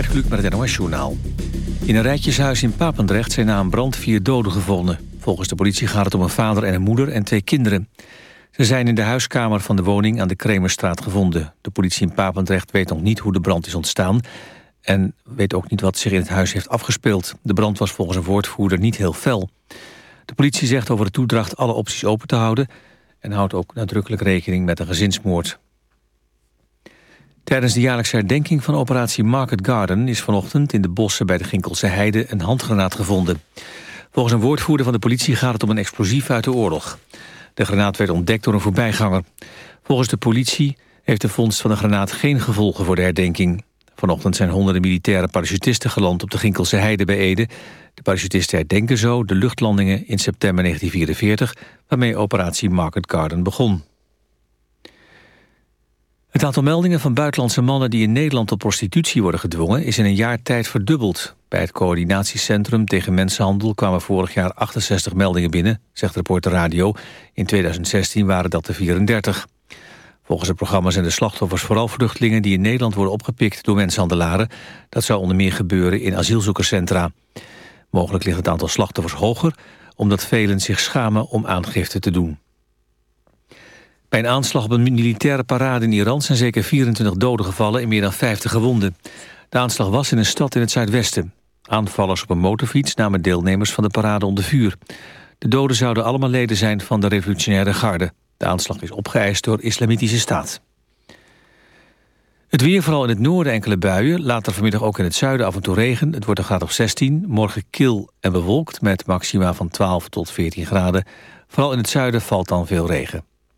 Gert Kluk met het Journaal. In een rijtjeshuis in Papendrecht zijn na een brand vier doden gevonden. Volgens de politie gaat het om een vader en een moeder en twee kinderen. Ze zijn in de huiskamer van de woning aan de Kremerstraat gevonden. De politie in Papendrecht weet nog niet hoe de brand is ontstaan... en weet ook niet wat zich in het huis heeft afgespeeld. De brand was volgens een woordvoerder niet heel fel. De politie zegt over de toedracht alle opties open te houden... en houdt ook nadrukkelijk rekening met een gezinsmoord. Tijdens de jaarlijkse herdenking van operatie Market Garden... is vanochtend in de bossen bij de Ginkelse Heide een handgranaat gevonden. Volgens een woordvoerder van de politie gaat het om een explosief uit de oorlog. De granaat werd ontdekt door een voorbijganger. Volgens de politie heeft de vondst van de granaat geen gevolgen voor de herdenking. Vanochtend zijn honderden militaire parachutisten geland op de Ginkelse Heide bij Ede. De parachutisten herdenken zo de luchtlandingen in september 1944... waarmee operatie Market Garden begon. Het aantal meldingen van buitenlandse mannen die in Nederland tot prostitutie worden gedwongen is in een jaar tijd verdubbeld. Bij het coördinatiecentrum tegen mensenhandel kwamen vorig jaar 68 meldingen binnen, zegt Reporter Radio. In 2016 waren dat er 34. Volgens het programma zijn de slachtoffers vooral vluchtelingen die in Nederland worden opgepikt door mensenhandelaren. Dat zou onder meer gebeuren in asielzoekerscentra. Mogelijk ligt het aantal slachtoffers hoger, omdat velen zich schamen om aangifte te doen. Bij een aanslag op een militaire parade in Iran zijn zeker 24 doden gevallen en meer dan 50 gewonden. De aanslag was in een stad in het zuidwesten. Aanvallers op een motorfiets namen deelnemers van de parade onder vuur. De doden zouden allemaal leden zijn van de revolutionaire garde. De aanslag is opgeëist door Islamitische Staat. Het weer, vooral in het noorden enkele buien. Later vanmiddag ook in het zuiden af en toe regen. Het wordt een graad of 16. Morgen kil en bewolkt met maxima van 12 tot 14 graden. Vooral in het zuiden valt dan veel regen.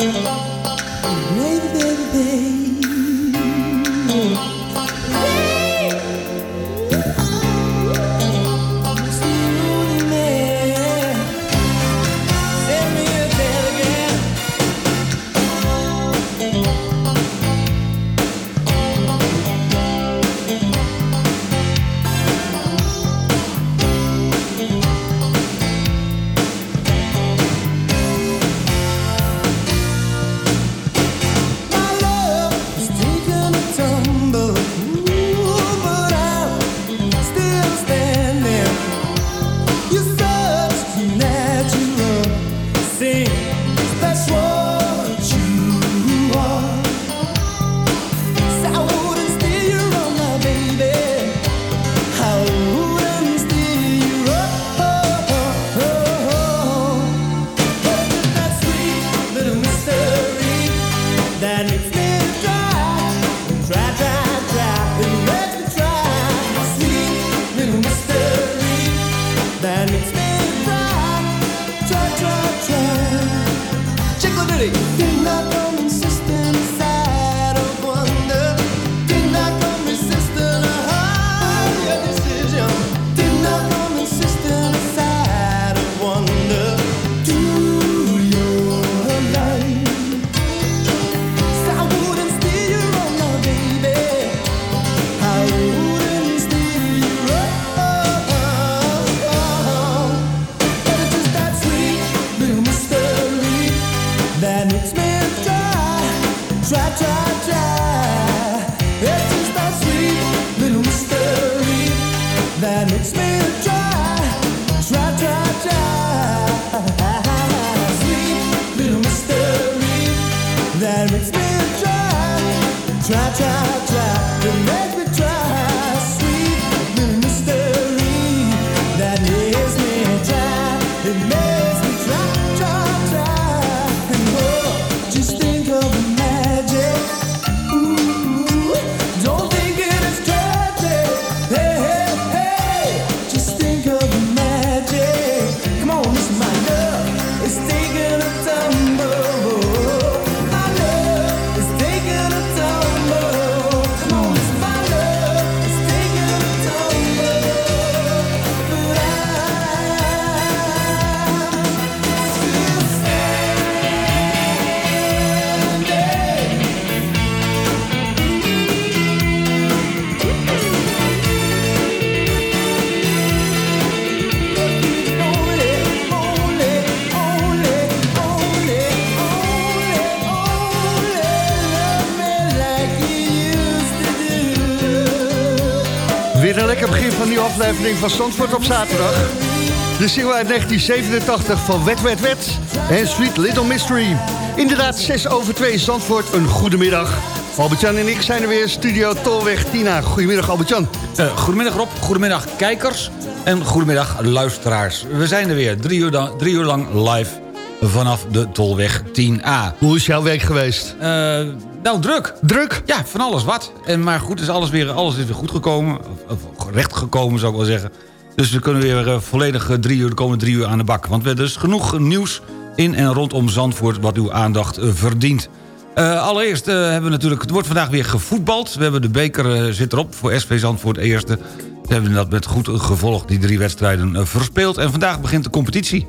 Müzik van Zandvoort op zaterdag. De single uit 1987 van Wet Wet Wet en Sweet Little Mystery. Inderdaad, 6 over 2 Zandvoort, een goede middag. Albert-Jan en ik zijn er weer, studio Tolweg Tina. Goedemiddag Albert-Jan. Eh, goedemiddag Rob, goedemiddag kijkers en goedemiddag luisteraars. We zijn er weer, drie uur, drie uur lang live vanaf de Tolweg 10A. Hoe is jouw week geweest? Nou, druk. Druk? Ja, van alles wat. En, maar goed, is alles, weer, alles is weer goed gekomen. Recht gekomen, zou ik wel zeggen. Dus we kunnen weer eh, volledig eh, drie uur, de komende drie uur aan de bak. Want we hebben dus genoeg nieuws in en rondom Zandvoort... wat uw aandacht eh, verdient. Allereerst hebben we natuurlijk... Het wordt vandaag weer gevoetbald. We hebben de beker zit erop voor SV Zandvoort eerste. We hebben dat met goed gevolg, die drie wedstrijden, verspeeld. En vandaag begint de competitie.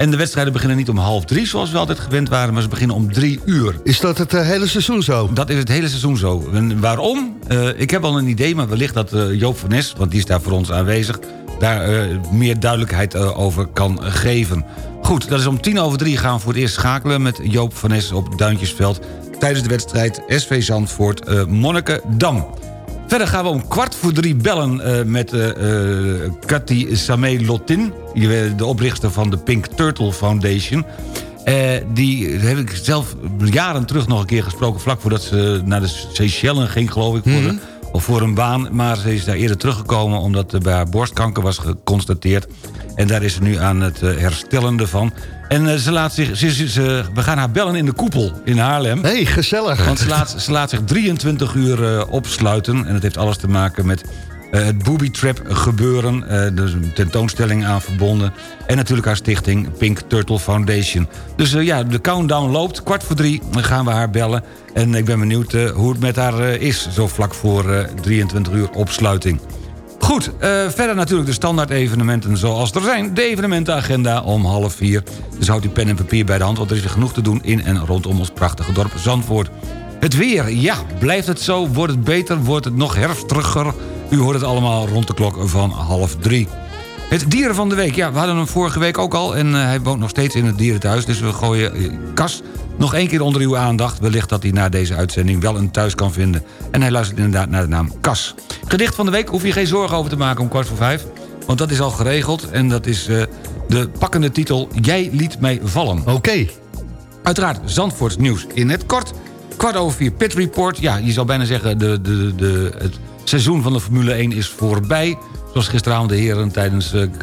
En de wedstrijden beginnen niet om half drie, zoals we altijd gewend waren... maar ze beginnen om drie uur. Is dat het eh, hele seizoen zo? Dat is het hele seizoen zo. En waarom? Eh, ik heb al een idee, maar wellicht dat eh, Joop van Nes... want die is daar voor ons aanwezig... daar meer duidelijkheid over kan geven. Goed, dat is om tien over drie gaan we voor het eerst schakelen... met Joop van Nes op Duintjesveld... tijdens de wedstrijd SV Zandvoort eh Monnikendam. Verder gaan we om kwart voor drie bellen eh, met eh, Cathy Samé-Lotin... de oprichter van de Pink Turtle Foundation... Die heb ik zelf jaren terug nog een keer gesproken... vlak voordat ze naar de Seychellen ging, geloof ik... voor, een, of voor een baan. Maar ze is daar eerder teruggekomen... omdat er bij haar borstkanker was geconstateerd. En daar is ze nu aan het herstellen ervan. En eh, ze laat zich, ze, ze- ze- we gaan haar bellen in de koepel in Haarlem. hey, gezellig. Want ze laat, ze laat zich 23 uur eh, opsluiten. En dat heeft alles te maken met eh, het booby trap gebeuren. eh dus een tentoonstelling aan verbonden. En natuurlijk haar stichting Pink Turtle Foundation. Dus ja, de countdown loopt. Kwart voor drie gaan we haar bellen. En ik ben benieuwd hoe het met haar is. Zo vlak voor eh, 23 uur opsluiting. Goed, eh, verder natuurlijk de standaard evenementen zoals er zijn. De evenementenagenda om half vier. Dus houdt u pen en papier bij de hand... want er is genoeg te doen in en rondom ons prachtige dorp Zandvoort. Het weer, ja, blijft het zo? Wordt het beter? Wordt het nog herfstiger? U hoort het allemaal rond de klok van half drie. Het dieren van de week, ja, we hadden hem vorige week ook al... en eh, hij woont nog steeds in het dierenthuis... dus we gooien eh, Cas nog één keer onder uw aandacht. Wellicht dat hij na deze uitzending wel een thuis kan vinden. En hij luistert inderdaad naar de naam Cas. Gedicht van de week hoef je geen zorgen over te maken om kwart voor vijf... want dat is al geregeld en dat is eh, de pakkende titel... Jij liet mij vallen. Oké. Uiteraard Zandvoorts nieuws in het kort. Kwart over vier Pit Report. Ja, je zou bijna zeggen de, de, de, het seizoen van de Formule 1 is voorbij. Zoals gisteravond de heren tijdens het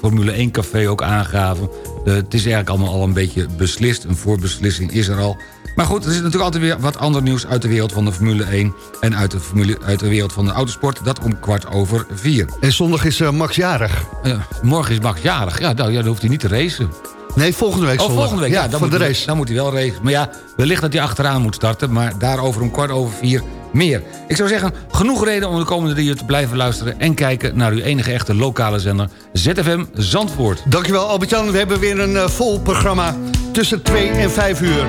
Formule 1 café ook aangaven. Eh, het is eigenlijk allemaal al een beetje beslist. Een voorbeslissing is er al. Maar goed, er zit natuurlijk altijd weer wat ander nieuws uit de wereld van de Formule 1... en uit de, formule, uit de wereld van de autosport. Dat om kwart over vier. En zondag is eh, Max jarig. Eh, morgen is Max jarig. Ja, nou, ja, dan hoeft hij niet te racen. Nee, volgende week Oh, zondag. volgende week, ja, dan, moet de hij, race. dan moet hij wel racen. Maar ja, wellicht dat hij achteraan moet starten... maar daarover om kwart over vier meer. Ik zou zeggen, genoeg reden om de komende drie uur te blijven luisteren... en kijken naar uw enige echte lokale zender ZFM Zandvoort. Dankjewel Albert-Jan. We hebben weer een eh, vol programma tussen 2 en 5 uur.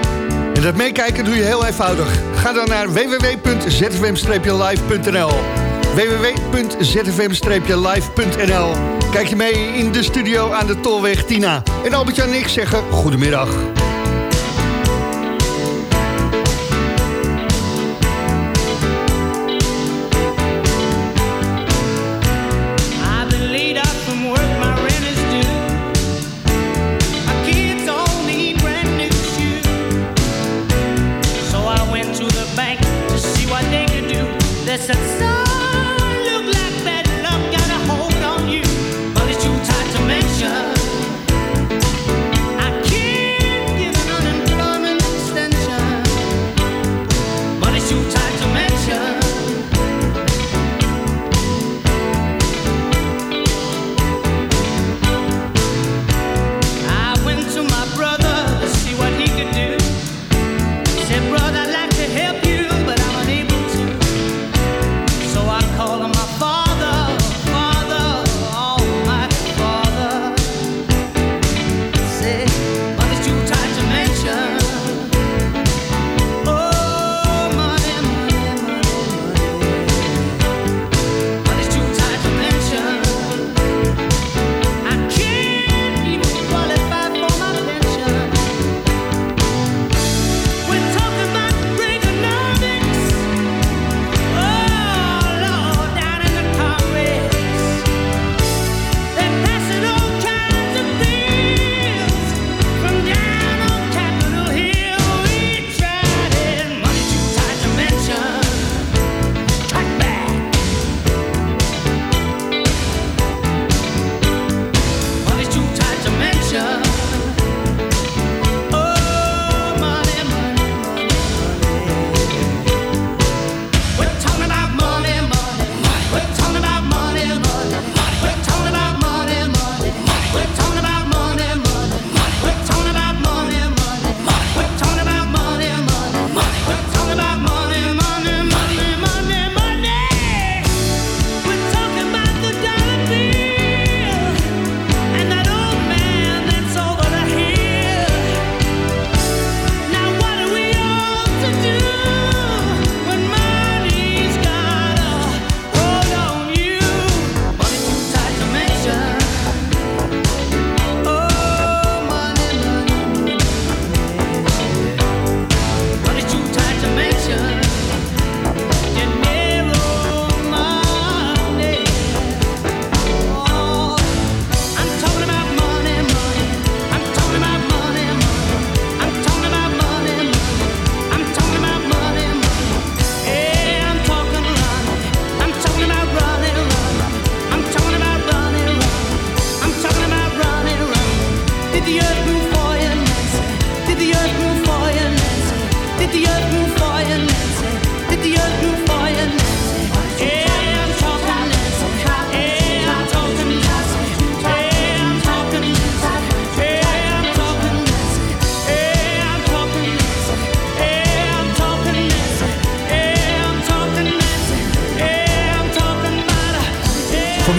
En dat meekijken doe je heel eenvoudig. Ga dan naar www.zfm-live.nl www.zfm-live.nl Kijk je mee in de studio aan de Tolweg Tina. En Albert-Jan en ik zeggen goedemiddag.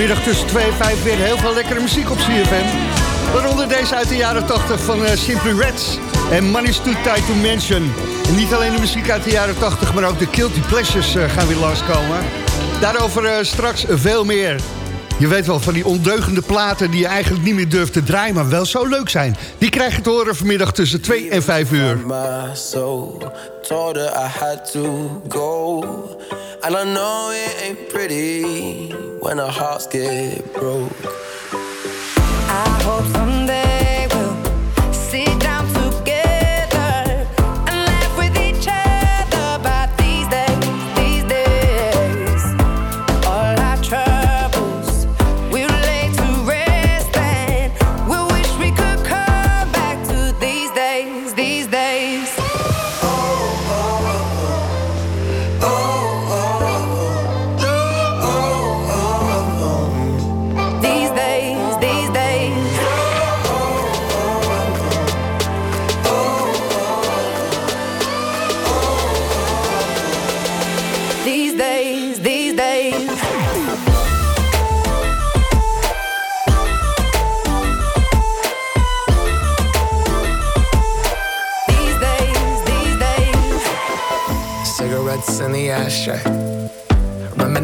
Vanmiddag tussen 2 en 5 weer heel veel lekkere muziek op CFM. Waaronder deze uit de jaren 80 van eh, Simply Reds en Money's Too Tight to Mention. En niet alleen de muziek uit de jaren 80, maar ook de Guilty Pleasures eh, gaan weer langskomen. Daarover eh, straks veel meer. Je weet wel, van die ondeugende platen die je eigenlijk niet meer durft te draaien... maar wel zo leuk zijn. Die krijg je te horen vanmiddag tussen 2 en 5 uur. And I know it ain't pretty when our hearts get broke. I hope someday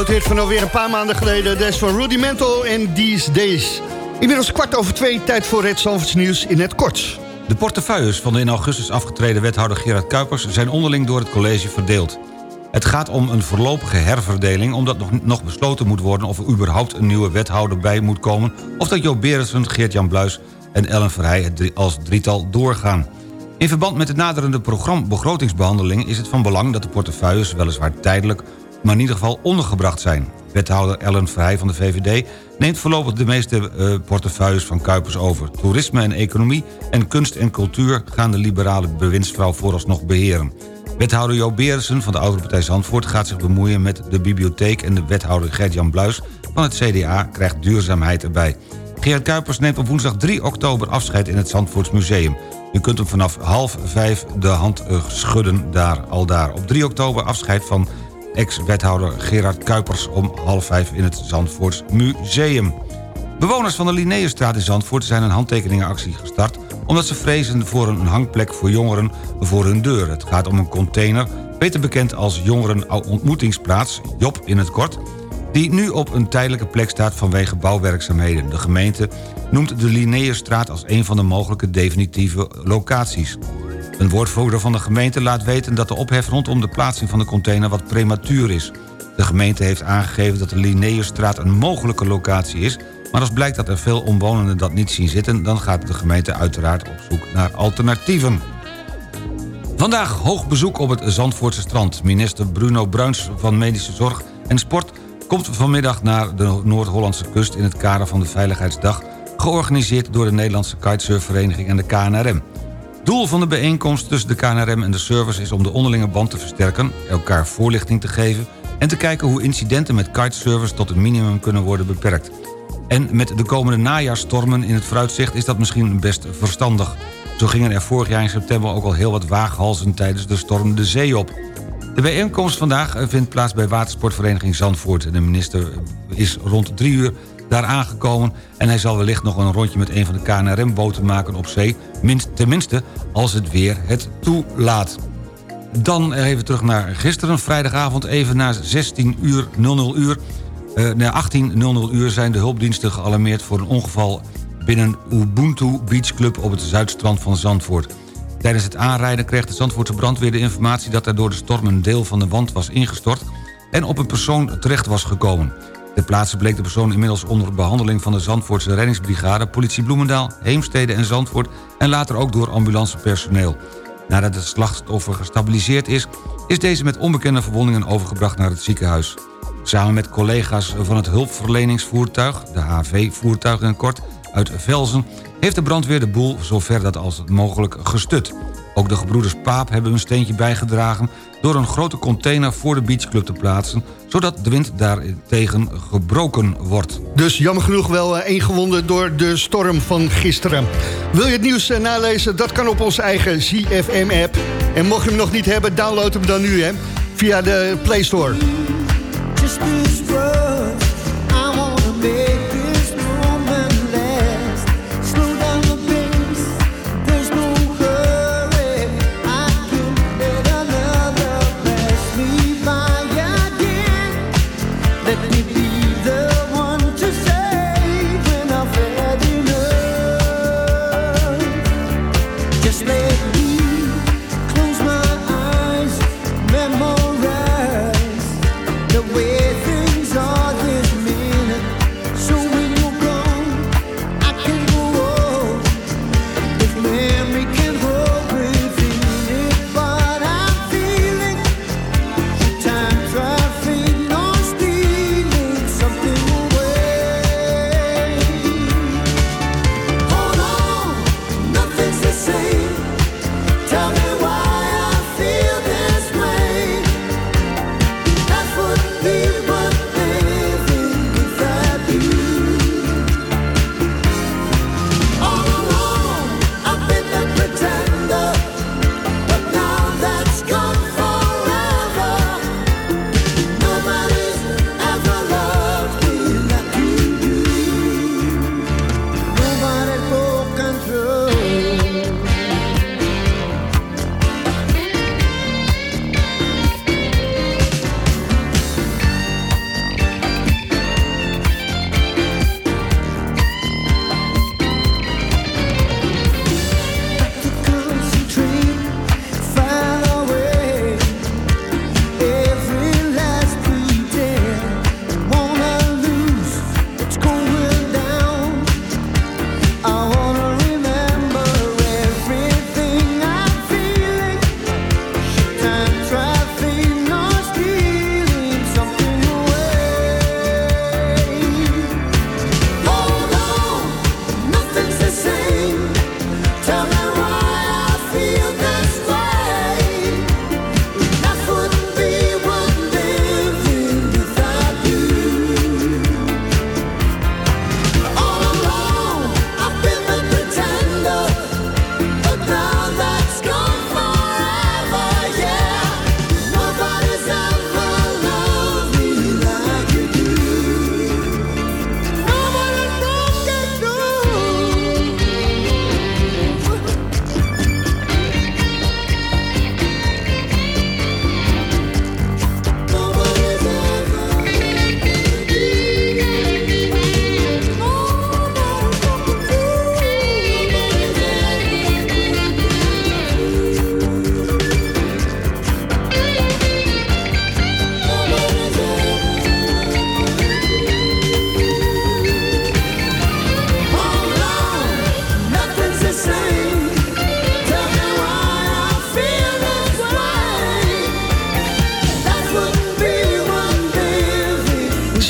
Groot hit van alweer een paar maanden geleden. Dat is van en These Days. Inmiddels kwart over twee, tijd voor het Zalverts nieuws in het kort. De portefeuilles van de in augustus afgetreden wethouder Gerard Kuipers... zijn onderling door het college verdeeld. Het gaat om een voorlopige herverdeling... omdat nog, nog besloten moet worden of er überhaupt een nieuwe wethouder bij moet komen... of dat Jo Berensen, Geert-Jan Bluis en Ellen Verheij als drietal doorgaan. In verband met de naderende begrotingsbehandeling... is het van belang dat de portefeuilles weliswaar tijdelijk... maar in ieder geval ondergebracht zijn. Wethouder Ellen Verheij van de VVD neemt voorlopig de meeste eh, portefeuilles van Kuipers over. Toerisme en economie en kunst en cultuur gaan de liberale bewindsvrouw vooralsnog beheren. Wethouder Jo Berensen van de Oudere Partij Zandvoort gaat zich bemoeien met de bibliotheek... en de wethouder Gert-Jan Bluis van het CDA krijgt duurzaamheid erbij. Gerard Kuipers neemt op woensdag 3 oktober afscheid in het Zandvoorts Museum. U kunt hem vanaf half vijf de hand eh, schudden daar, al daar. Op 3 oktober afscheid van ex-wethouder Gerard Kuipers... om half vijf in het Zandvoorts Museum. Bewoners van de Linnaeusstraat in Zandvoort zijn een handtekeningenactie gestart... omdat ze vrezen voor een hangplek voor jongeren voor hun deur. Het gaat om een container, beter bekend als jongeren ontmoetingsplaats... Job in het kort, die nu op een tijdelijke plek staat vanwege bouwwerkzaamheden. De gemeente noemt de Linnaeusstraat als een van de mogelijke definitieve locaties. Een woordvoerder van de gemeente laat weten dat de ophef rondom de plaatsing van de container wat prematuur is. De gemeente heeft aangegeven dat de Linnaeusstraat een mogelijke locatie is... maar als blijkt dat er veel omwonenden dat niet zien zitten... dan gaat de gemeente uiteraard op zoek naar alternatieven. Vandaag hoog bezoek op het Zandvoortse strand. Minister Bruno Bruins van Medische Zorg en Sport... komt vanmiddag naar de Noord-Hollandse kust... in het kader van de Veiligheidsdag... georganiseerd door de Nederlandse Kitesurfvereniging en de KNRM. Doel van de bijeenkomst tussen de KNRM en de service... is om de onderlinge band te versterken, elkaar voorlichting te geven... en te kijken hoe incidenten met kitesurfers tot een minimum kunnen worden beperkt. En met de komende najaarstormen in het vooruitzicht is dat misschien best verstandig. Zo gingen er vorig jaar in september ook al heel wat waaghalzen tijdens de storm de zee op. De bijeenkomst vandaag vindt plaats bij watersportvereniging Zandvoort. De minister is rond drie uur daar aangekomen... en hij zal wellicht nog een rondje met een van de KNRM-boten maken op zee... minst, tenminste als het weer het toelaat. Dan even terug naar gisteren, vrijdagavond, even na 16 uur 00 uur... Uh, na 18.00 uur zijn de hulpdiensten gealarmeerd voor een ongeval binnen Ubuntu Beach Club op het zuidstrand van Zandvoort. Tijdens het aanrijden kreeg de Zandvoortse brandweer de informatie... dat er door de storm een deel van de wand was ingestort... en op een persoon terecht was gekomen. Ter plaatse bleek de persoon inmiddels onder behandeling... van de Zandvoortse reddingsbrigade, politie Bloemendaal, Heemstede en Zandvoort... en later ook door ambulancepersoneel. Nadat het slachtoffer gestabiliseerd is... is deze met onbekende verwondingen overgebracht naar het ziekenhuis. Samen met collega's van het hulpverleningsvoertuig... de HV-voertuig in kort, uit Velzen... heeft de brandweer de boel zover dat als mogelijk gestut. Ook de gebroeders Paap hebben een steentje bijgedragen... door een grote container voor de beachclub te plaatsen... zodat de wind daartegen gebroken wordt. Dus jammer genoeg wel eh, één gewonden door de storm van gisteren. Wil je het nieuws eh, nalezen? Dat kan op onze eigen ZFM-app. En mocht je hem nog niet hebben, download hem dan nu hè, via de Play Store. Just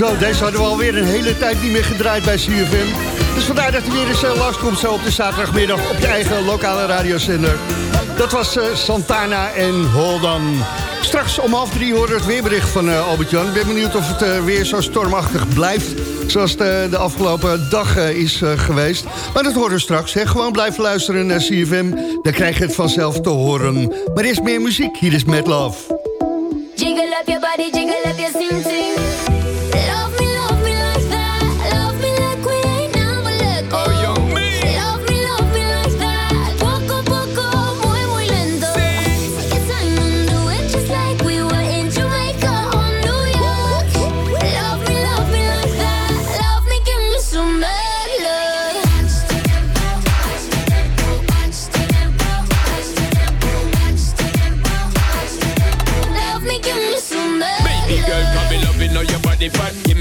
Zo, deze hadden we alweer een hele tijd niet meer gedraaid bij CFM. Dus vandaar dat hij weer eens uh, langskomt zo op de zaterdagmiddag op je eigen lokale radiozender. Dat was eh, Santana en Holdan. Straks om half drie horen we het weerbericht van eh, Albert-Jan. Ik ben benieuwd of het eh, weer zo stormachtig blijft... zoals de, de afgelopen dag eh, is eh, geweest. Maar dat horen we straks. Hè. Gewoon blijven luisteren naar CFM. Dan krijg je het vanzelf te horen. Maar eerst meer muziek. Hier is Mad Love. Jiggle up your body, jiggle up your sing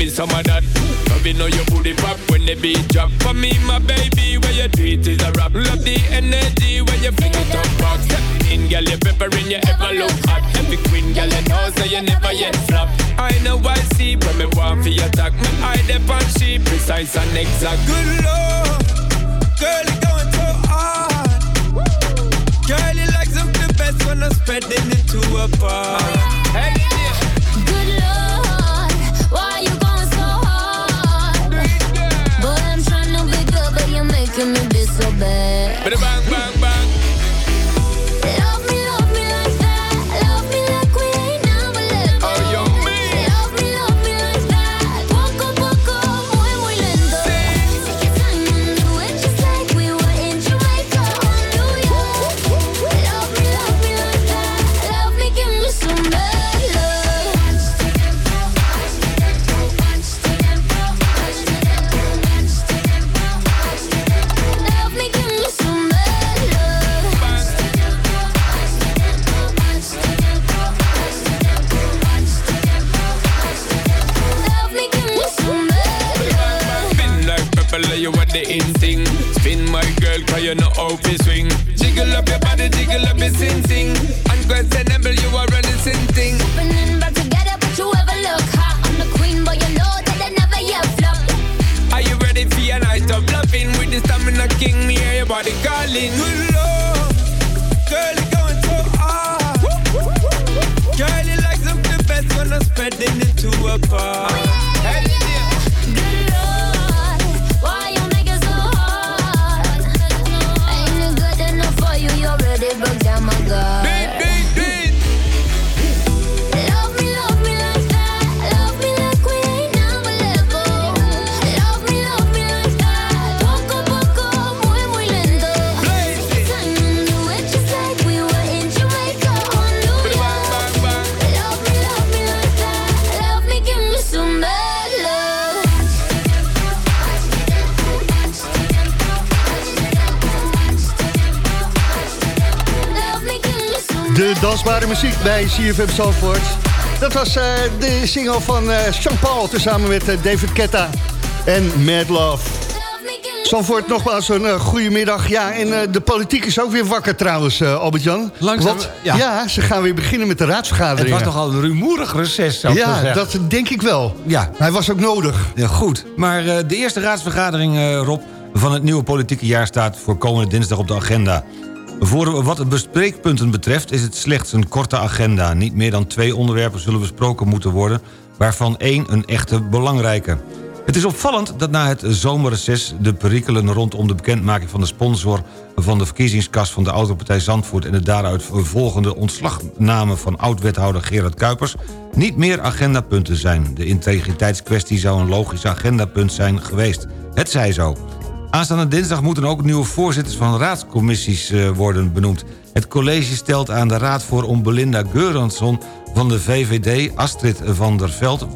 fat. Give me some of that. Loving how your booty pop when the beat drop. For me, my baby, where you do it is a rap. Love the energy when you fling it up back. Step in, girl, you peppering, you ever look hot. Every queen, girl, you know, so you never yet flop. I know I see when me want for your talk. Me eye dep on she precise and exact. Good lord, girl, you going so hard. Girl, you like something best when I'm spreading it to a bar. Hey, yeah. Good Lord, making me be so bad. CFM Zandvoort. Dat was eh, de single van eh Jean-Paul tezamen met eh, David Ketta en Mad Love. Zandvoort, nogmaals een uh, goede middag. Ja, en de politiek is ook weer wakker trouwens, Albert-Jan. Langzaam, Want, ja. ja. ze gaan weer beginnen met de Het raadsvergaderingen. was nogal een rumoerig reces, zou ik Ja, zeggen. dat denk ik wel. Ja. Hij was ook nodig. Ja, goed. Maar de eerste raadsvergadering, Rob, van het nieuwe politieke jaar... staat voor komende dinsdag op de agenda. Voor wat de bespreekpunten betreft is het slechts een korte agenda. Niet meer dan twee onderwerpen zullen besproken moeten worden... waarvan één een echte belangrijke. Het is opvallend dat na het zomerreces de perikelen rondom de bekendmaking van de sponsor van de verkiezingskas van de Autopartij Zandvoort en de daaruit volgende ontslagname van oud-wethouder Gerard Kuipers niet meer agendapunten zijn. De integriteitskwestie zou een logisch agendapunt zijn geweest. Het zij zo. Aanstaande dinsdag moeten ook nieuwe voorzitters van raadscommissies eh, worden benoemd. Het college stelt aan de raad voor om Belinda Geuransson van de VVD... Astrid van der Veld,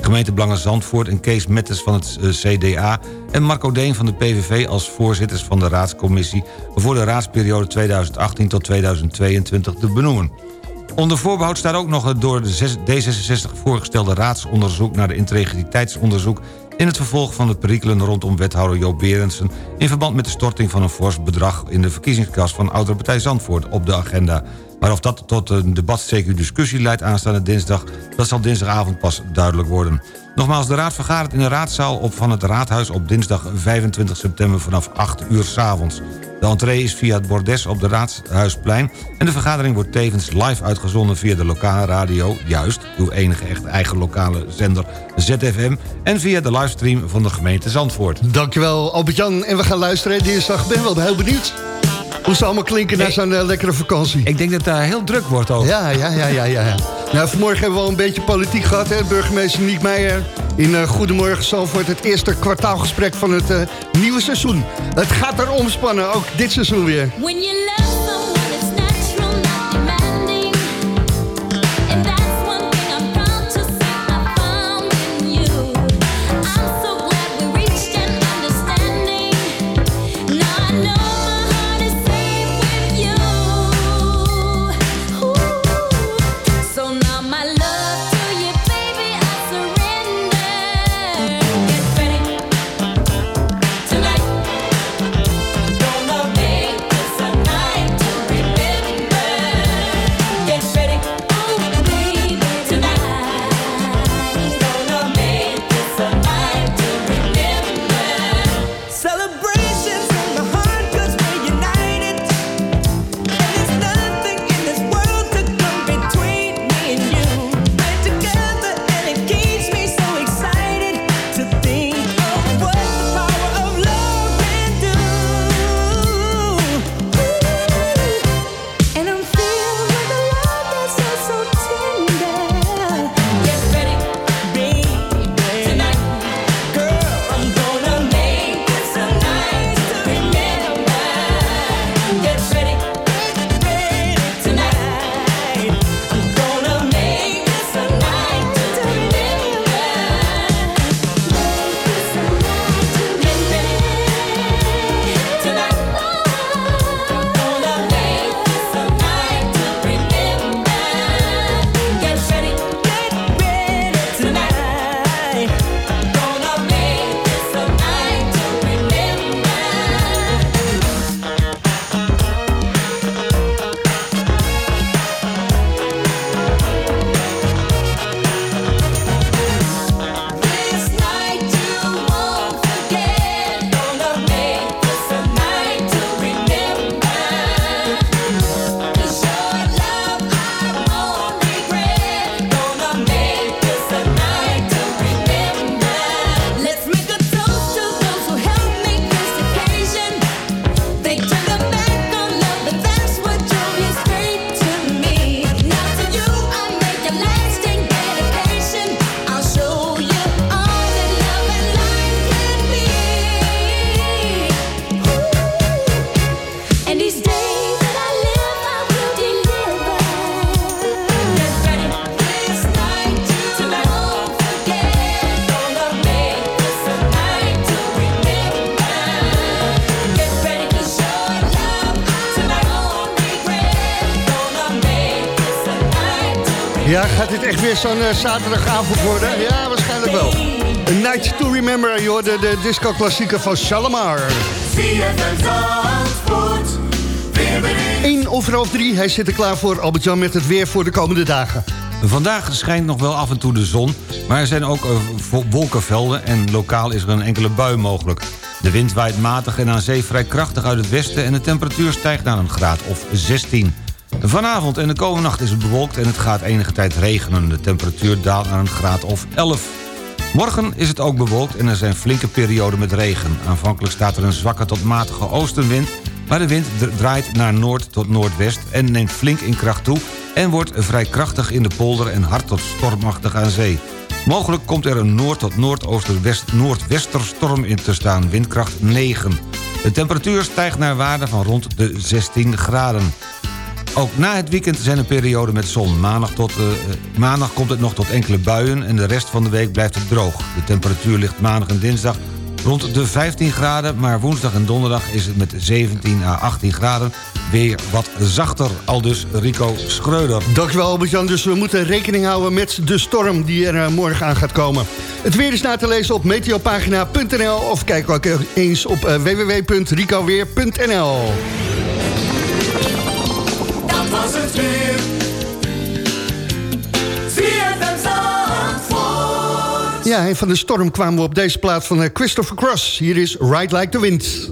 gemeente Belangen Zandvoort... en Kees Mettes van het eh, CDA... en Marco Deen van de PVV als voorzitters van de raadscommissie... voor de raadsperiode 2018 tot 2022 te benoemen. Onder voorbehoud staat ook nog het door de zes- D66 voorgestelde raadsonderzoek... naar de integriteitsonderzoek in het vervolg van het perikelen rondom wethouder Joop Berendsen... in verband met de storting van een fors bedrag... in de verkiezingskas van Oudere Partij Zandvoort op de agenda. Maar of dat tot een debat, zeker discussie leidt aanstaande dinsdag... dat zal dinsdagavond pas duidelijk worden. Nogmaals, de raad vergadert in de raadzaal op van het raadhuis... op dinsdag 25 september vanaf 8 uur s avonds. De entree is via het bordes op de Raadhuisplein... en de vergadering wordt tevens live uitgezonden via de lokale radio... juist, uw enige echt eigen lokale zender ZFM... en via de livestream van de gemeente Zandvoort. Dankjewel Albert-Jan. En we gaan luisteren dinsdag. Ben wel heel benieuwd hoe ze allemaal klinken na zo'n eh, lekkere vakantie. Ik denk dat het daar heel druk wordt ook. Ja, ja, ja, ja, ja. Nou, vanmorgen hebben we al een beetje politiek gehad. Hè? Burgemeester Niek Meijer in eh, Goedemorgen Zalvoort. Het eerste kwartaalgesprek van het eh, nieuwe seizoen. Het gaat er omspannen, ook dit seizoen weer. When you love zo'n eh, zaterdagavond worden? Ja, waarschijnlijk wel. A Night to Remember, je de disco-klassieker van Shalimar. Eén over half drie, hij zit er klaar voor. Albert-Jan met het weer voor de komende dagen. Vandaag schijnt nog wel af en toe de zon, maar er zijn ook eh, wolkenvelden... en lokaal is er een enkele bui mogelijk. De wind waait matig en aan zee vrij krachtig uit het westen... en de temperatuur stijgt naar een graad of 16. Vanavond en de komende nacht is het bewolkt en het gaat enige tijd regenen. De temperatuur daalt naar een graad of 11. Morgen is het ook bewolkt en er zijn flinke perioden met regen. Aanvankelijk staat er een zwakke tot matige oostenwind... maar de wind dra- draait naar noord tot noordwest en neemt flink in kracht toe... en wordt vrij krachtig in de polder en hard tot stormachtig aan zee. Mogelijk komt er een noord- tot noordooster-west-noordwesterstorm in te staan, windkracht 9. De temperatuur stijgt naar waarde van rond de 16 graden. Ook na het weekend zijn er perioden met zon. Maandag, tot, eh, eh, maandag komt het nog tot enkele buien en de rest van de week blijft het droog. De temperatuur ligt maandag en dinsdag rond de 15 graden... maar woensdag en donderdag is het met 17 à 18 graden weer wat zachter. Aldus Rico Schreuder. Dankjewel Albert-Jan, dus we moeten rekening houden met de storm die er eh, morgen aan gaat komen. Het weer is na te lezen op meteopagina.nl of kijk ook eens op www.ricoweer.nl. Was het weer. Ja, en van de storm kwamen we op deze plaat van eh, Christopher Cross. Hier is Ride Like the Wind.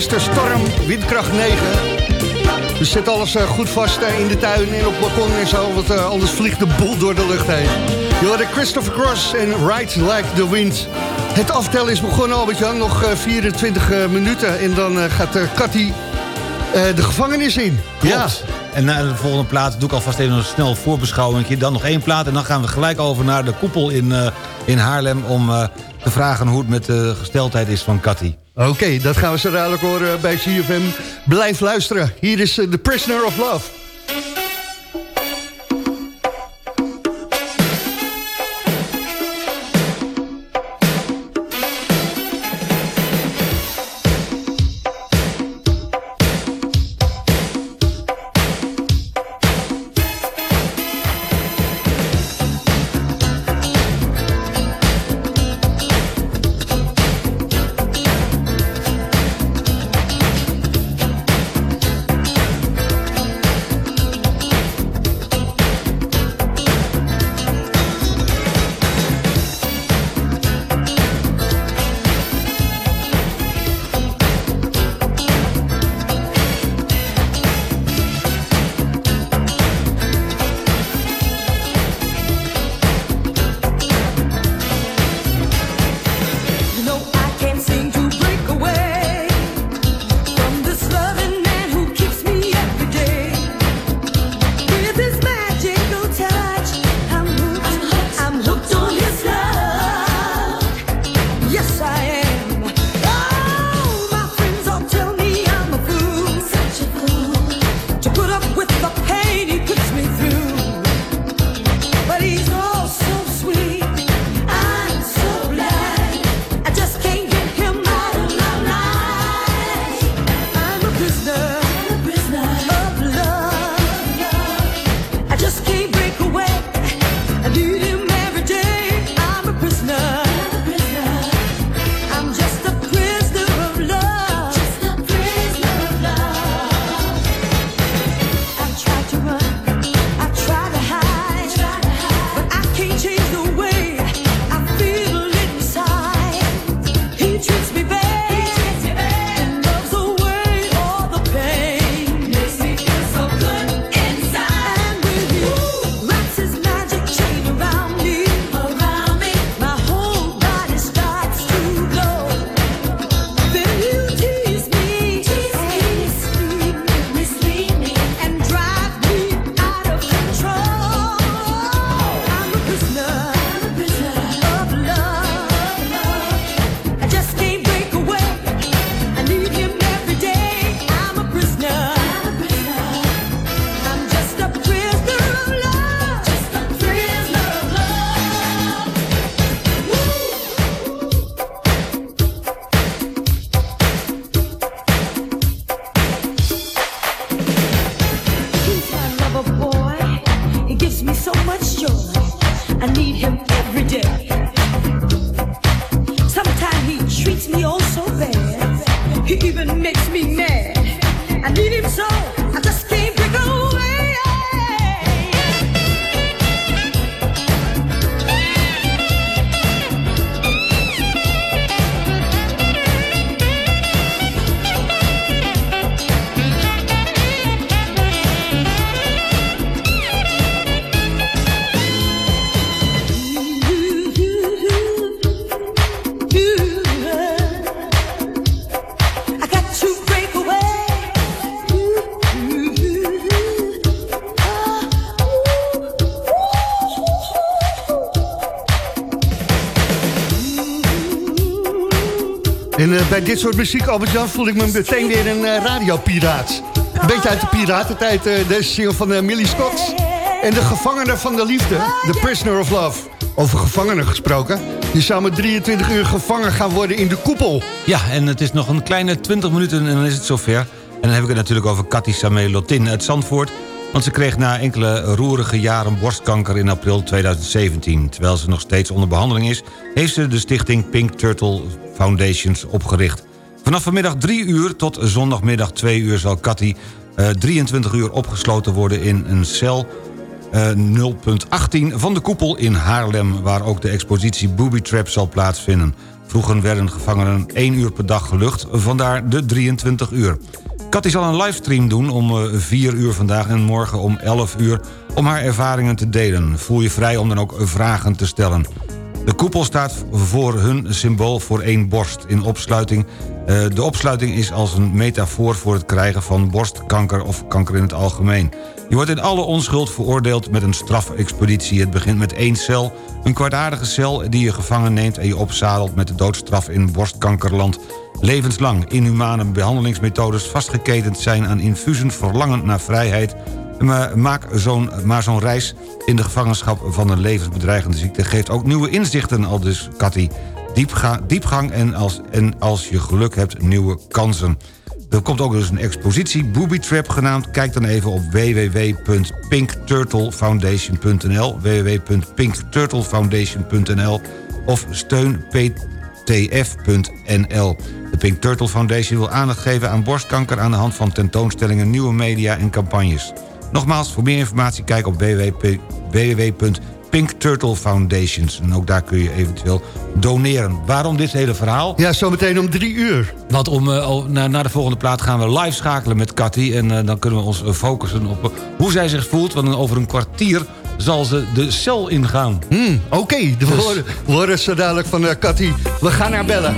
Noordwesterstorm, windkracht 9. Dus zet alles eh, goed vast eh, in de tuin en op het balkon en zo, want eh, anders vliegt de boel door de lucht heen. Je hoorde Christopher Cross en Ride Like the Wind. Het aftellen is begonnen, Albert-Jan, nog eh, 24 eh, minuten. En dan gaat Cathy de gevangenis in. Klopt. En na de volgende plaat doe ik alvast even een snel voorbeschouwing. Dan nog één plaat en dan gaan we gelijk over naar de koepel in, in Haarlem... om te vragen hoe het met de gesteldheid is van Cathy. Oké, dat gaan we zo dadelijk horen bij CFM. Blijf luisteren. Hier is eh, The Prisoner of Love. Dit soort muziek, Albert-Jan, voel ik me meteen weer een eh, radiopiraat. Een beetje uit de piratentijd, eh deze single van eh, Millie Scott. En de gevangene van de liefde, The Prisoner of Love. Over gevangenen gesproken. Die met 23 uur gevangen gaan worden in de koepel. Ja, en het is nog een kleine 20 minuten en dan is het zover. En dan heb ik het natuurlijk over Cathy Samé Lotin uit Zandvoort. Want ze kreeg na enkele roerige jaren borstkanker in april 2017. Terwijl ze nog steeds onder behandeling is... heeft ze de stichting Pink Turtle Foundations opgericht. Vanaf vanmiddag 3 uur tot zondagmiddag 2 uur... zal eh, 23 uur opgesloten worden in een cel... eh, 0.18 van de koepel in Haarlem... waar ook de expositie Booby Trap zal plaatsvinden. Vroeger werden gevangenen 1 uur per dag gelucht, vandaar de 23 uur. Katty zal een livestream doen om eh, 4 uur vandaag en morgen om 11 uur... om haar ervaringen te delen. Voel je vrij om dan ook vragen te stellen. De koepel staat voor hun symbool voor één borst. In opsluiting, eh, de opsluiting is als een metafoor voor het krijgen van borstkanker of kanker in het algemeen. Je wordt in alle onschuld veroordeeld met een strafexpeditie. Het begint met één cel, een kwaadaardige cel die je gevangen neemt... en je opzadelt met de doodstraf in borstkankerland. Levenslang inhumane behandelingsmethodes vastgeketend zijn aan infusen verlangen naar vrijheid... Maar, maak zo'n, maar zo'n reis in de gevangenschap van een levensbedreigende ziekte... geeft ook nieuwe inzichten, al dus Cathy. Diepga, diepgang en als, en als je geluk hebt, nieuwe kansen. Er komt ook dus een expositie, Booby Trap genaamd. Kijk dan even op www.pinkturtlefoundation.nl www.pinkturtlefoundation.nl of steun ptf.nl. De Pink Turtle Foundation wil aandacht geven aan borstkanker... aan de hand van tentoonstellingen, nieuwe media en campagnes. Nogmaals, voor meer informatie kijk op www www.Pink Turtle Foundations. En ook daar kun je eventueel doneren. Waarom dit hele verhaal? Ja, zometeen om drie uur. Want om, eh, oh, na, na de volgende plaat gaan we live schakelen met Cathy... en eh, dan kunnen we ons eh, focussen op hoe zij zich voelt... want over een kwartier zal ze de cel ingaan. Hmm, Oké, we, Dus- horen, we horen zo dadelijk van uh, Cathy. We gaan haar bellen.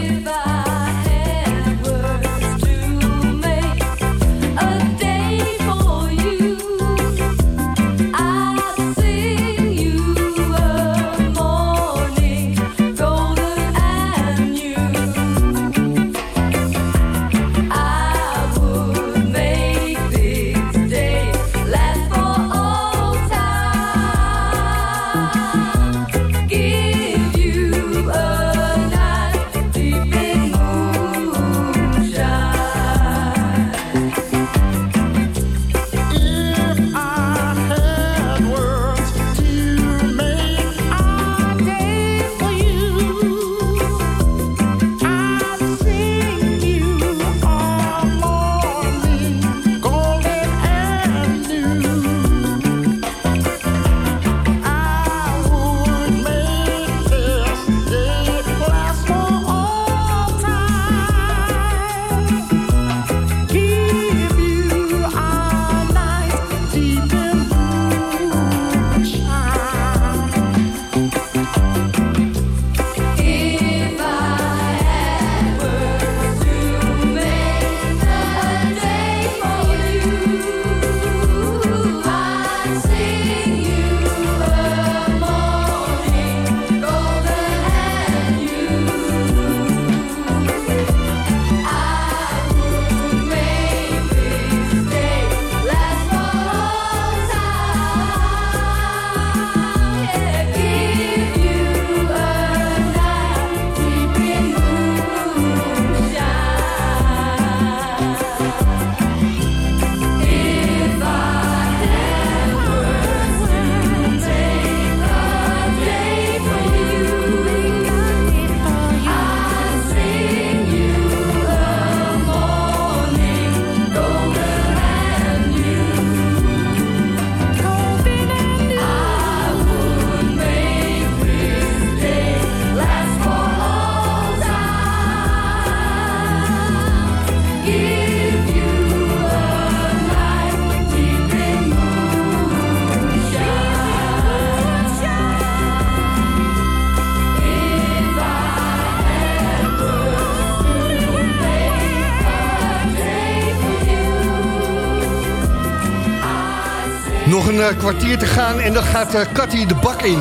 Kwartier te gaan en dan gaat eh Cathy de bak in.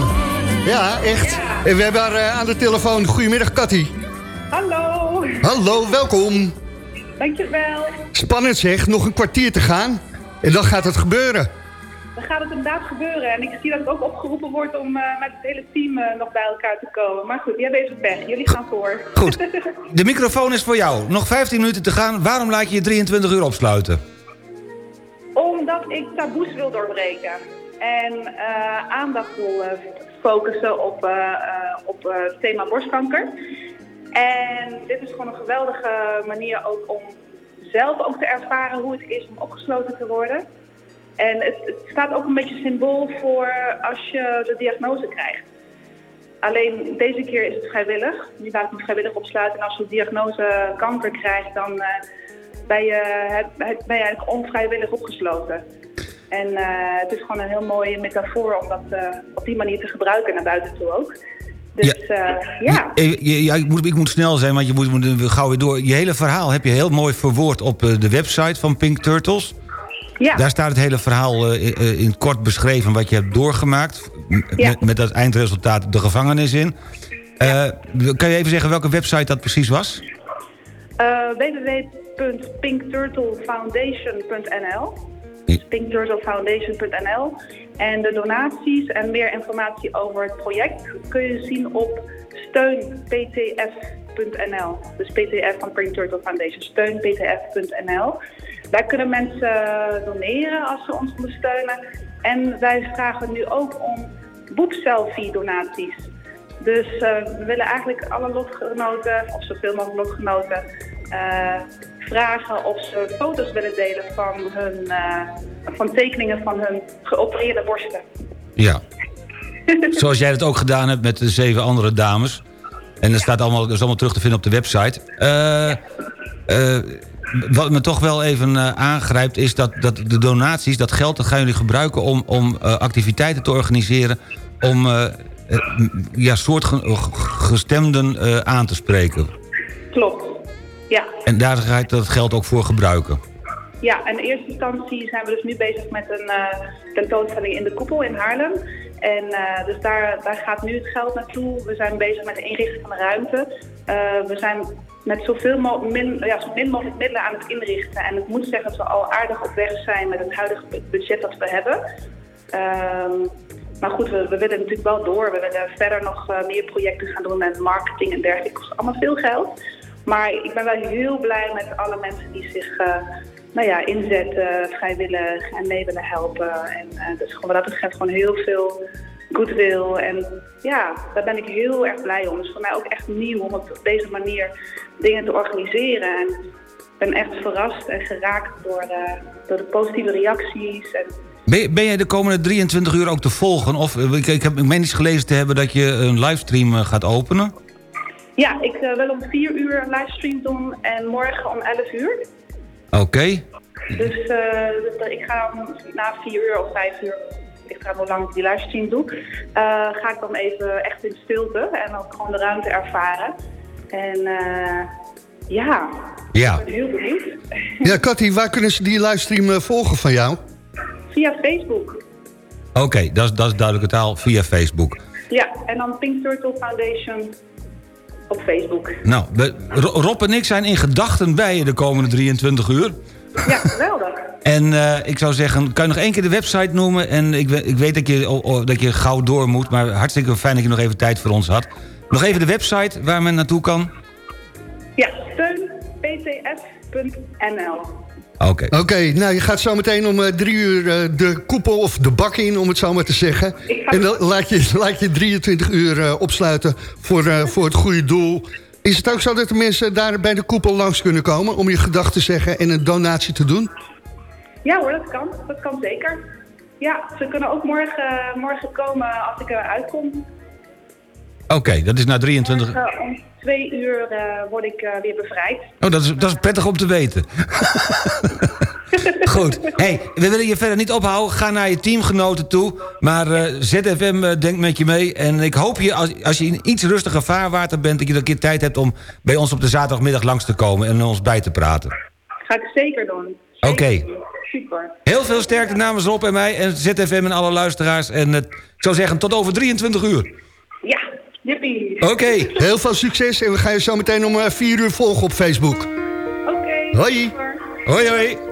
Ja, echt. En we hebben haar eh, aan de telefoon. Goedemiddag, Cathy. Hallo. Hallo, welkom. Dankjewel. Spannend zeg, nog een kwartier te gaan. En dan gaat het gebeuren. Dan gaat het inderdaad gebeuren. En ik zie dat ik ook opgeroepen word om eh, met het hele team eh, nog bij elkaar te komen. Maar goed, hebben even pech. Jullie gaan voor. Goed. De microfoon is voor jou. Nog 15 minuten te gaan. Waarom laat je je 23 uur opsluiten? Omdat ik taboes wil doorbreken. En eh, aandacht wil eh, focussen op, eh, op het thema borstkanker. En dit is gewoon een geweldige manier ook om zelf ook te ervaren hoe het is om opgesloten te worden. En het, het staat ook een beetje symbool voor als je de diagnose krijgt. Alleen deze keer is het vrijwillig. Nu laat me vrijwillig opsluiten. En als je de diagnose kanker krijgt, dan ben, je, ben je eigenlijk onvrijwillig opgesloten. En eh, het is gewoon een heel mooie metafoor om dat eh, op die manier te gebruiken naar buiten toe ook. Dus ja, ja. Eh, ja, ik, moet, ik moet snel zijn, want je moet, moet gauw weer door. Je hele verhaal heb je heel mooi verwoord op de website van Pink Turtles. Ja. Daar staat het hele verhaal in kort beschreven wat je hebt doorgemaakt. Ja. Met, met als eindresultaat de gevangenis in. Kan je even zeggen welke website dat precies was? Uh, www.pinkturtlefoundation.nl Dus pinkturtlefoundation.nl En de donaties en meer informatie over het project kun je zien op steunptf.nl. Dus PTF van Pink Turtle Foundation, steunptf.nl. Daar kunnen mensen doneren als ze ons ondersteunen. En wij vragen nu ook om boekselfie-donaties. Dus eh, we willen eigenlijk alle lotgenoten, of zoveel mogelijk lotgenoten, eh, vragen of ze foto's willen delen van, hun, eh, van tekeningen van hun geopereerde borsten. Ja. Zoals jij dat ook gedaan hebt met de zeven andere dames. En dat, staat allemaal, dat is allemaal terug te vinden op de website. Eh, eh, wat me toch wel even aangrijpt is dat, dat de donaties, dat geld... dat gaan jullie gebruiken om, om activiteiten te organiseren... om ja, soortgestemden aan te spreken. Klopt. Ja. En daar ga je dat geld ook voor gebruiken. Ja, in eerste instantie zijn we dus nu bezig met een eh, tentoonstelling in de koepel in Haarlem. En eh, dus daar, daar gaat nu het geld naartoe. We zijn bezig met de inrichting van de ruimte. Eh, we zijn met zoveel min, ja, zo min mogelijk middelen aan het inrichten. En ik moet zeggen dat we al aardig op weg zijn met het huidige bu- budget dat we hebben. Ehm, maar goed, we, we willen natuurlijk wel door. We willen verder nog meer projecten gaan doen met marketing en dergelijke. Het kost allemaal veel geld. Maar ik ben wel heel blij met alle mensen die zich eh, nou ja, inzetten, vrijwillig en mee willen helpen. En eh dus gewoon, wat dat betreft gewoon heel veel goodwill. En ja, daar ben ik heel erg blij om. Het is voor mij ook echt nieuw om op deze manier dingen te organiseren. En ik ben echt verrast en geraakt door de, door de positieve reacties. En Ben, jij de komende 23 uur ook te volgen? Of, eh, ik, heb ik meen iets gelezen te hebben dat je een livestream gaat openen. Ja, ik eh, wil om vier uur een livestream doen en morgen om 11 uur. Oké. Dus eh, dus ik ga na vier uur of vijf uur, ik ga hoe lang ik die livestream doe, eh, ga ik dan even echt in stilte en ook gewoon de ruimte ervaren. En ja, Ja. ik ben heel benieuwd. Ja, Cathy, waar kunnen ze die livestream volgen van jou? Via Facebook. Oké, dat, is, dat is duidelijke taal via Facebook. Ja, en dan Pink Turtle Foundation op Facebook. Nou, we- Rob en ik zijn in gedachten bij je de komende 23 uur. Ja, geweldig. En eh, ik zou zeggen, kan je nog één keer de website noemen? En ik, ik weet dat je, oh, oh, dat je gauw door moet, maar hartstikke fijn dat je nog even tijd voor ons had. Nog even de website waar men naartoe kan. Ja, steunptf.nl. Oké. Oké, nou je gaat zo meteen om eh, drie uur eh, de koepel of de bak in, om het zo maar te zeggen. En dan laat je, laat je 23 uur eh, opsluiten voor, eh, voor het goede doel. Is het ook zo dat de mensen daar bij de koepel langs kunnen komen... om je gedachten te zeggen en een donatie te doen? Ja hoor, dat kan. Dat kan zeker. Ja, ze kunnen ook morgen, morgen komen als ik eruit kom. Oké, dat is na 23... Morgen om twee uur eh, word ik eh, weer bevrijd. Oh, dat is, dat is prettig om te weten. Goed. Hey, we willen je verder niet ophouden. Ga naar je teamgenoten toe. Maar eh, ZFM denkt met je mee. En ik hoop je, als, als je in iets rustiger vaarwater bent... dat je een keer tijd hebt om bij ons op de zaterdagmiddag langs te komen... en ons bij te praten. Ga ik zeker doen. Oké. Super. Heel veel sterkte namens Rob en mij en ZFM en alle luisteraars. En ik zou zeggen, tot over 23 uur. Ja, jippie. Oké. Heel veel succes en we gaan je zo meteen om eh, vier uur volgen op Facebook. Oké. Hoi. super. Hoi, hoi.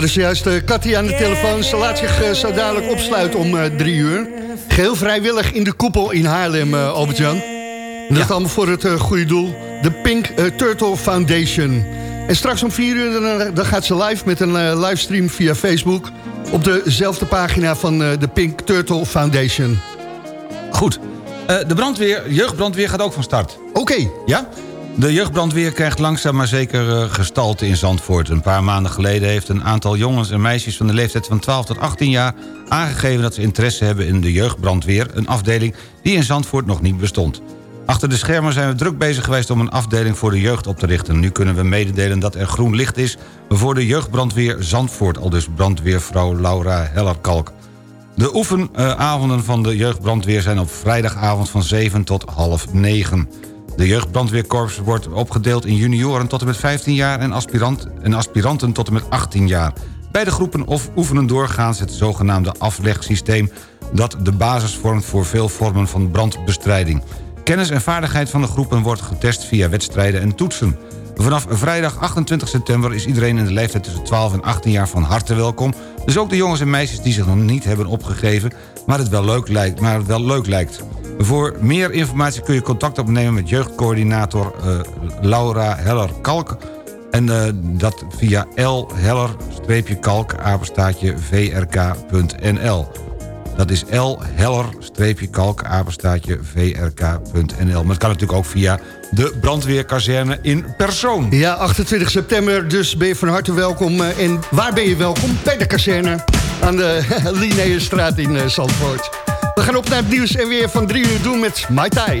Hadden zojuist uh, Katty aan de telefoon. Ze laat zich eh, zo dadelijk opsluiten om eh, drie uur. Geheel vrijwillig in de koepel in Haarlem, uh, Albert-Jan. Dat allemaal voor het uh, goede doel. De Pink uh, Turtle Foundation. En straks om vier uur dan, dan gaat ze live met een uh, livestream via Facebook... op dezelfde pagina van uh, de Pink Turtle Foundation. Goed. Uh, de brandweer, jeugdbrandweer gaat ook van start. Oké. Okay. Ja? De jeugdbrandweer krijgt langzaam maar zeker uh, gestalte in Zandvoort. Een paar maanden geleden heeft een aantal jongens en meisjes... van de leeftijd van 12 tot 18 jaar aangegeven dat ze interesse hebben in de jeugdbrandweer... een afdeling die in Zandvoort nog niet bestond. Achter de schermen zijn we druk bezig geweest om een afdeling voor de jeugd op te richten. Nu kunnen we mededelen dat er groen licht is voor de jeugdbrandweer Zandvoort... al dus brandweervrouw Laura Hellerkalk. De oefenavonden van de jeugdbrandweer zijn op vrijdagavond van 7 tot half 9. De jeugdbrandweerkorps wordt opgedeeld in junioren tot en met 15 jaar... en, aspirant, en aspiranten tot en met 18 jaar. Beide groepen of oefenen doorgaans het zogenaamde aflegsysteem... dat de basis vormt voor veel vormen van brandbestrijding. Kennis en vaardigheid van de groepen wordt getest via wedstrijden en toetsen. Vanaf vrijdag 28 september is iedereen in de leeftijd tussen 12 en 18 jaar van harte welkom. Dus ook de jongens en meisjes die zich nog niet hebben opgegeven... maar het wel leuk lijkt. Maar het wel leuk lijkt. Voor meer informatie kun je contact opnemen met jeugdcoördinator uh, Laura Heller-Kalk... en uh, dat via lheller-kalk, apenstaatje vrk.nl. Dat is L heller-kalk, apenstaatje vrk.nl. Maar het kan natuurlijk ook via de brandweerkazerne in persoon. Ja, 28 september, dus ben je van harte welkom. eh, En waar ben je welkom? Bij de kazerne aan de Linnaeusstraat in eh, Zandvoort. We gaan op naar het nieuws en weer van drie uur doen met Mai Tai.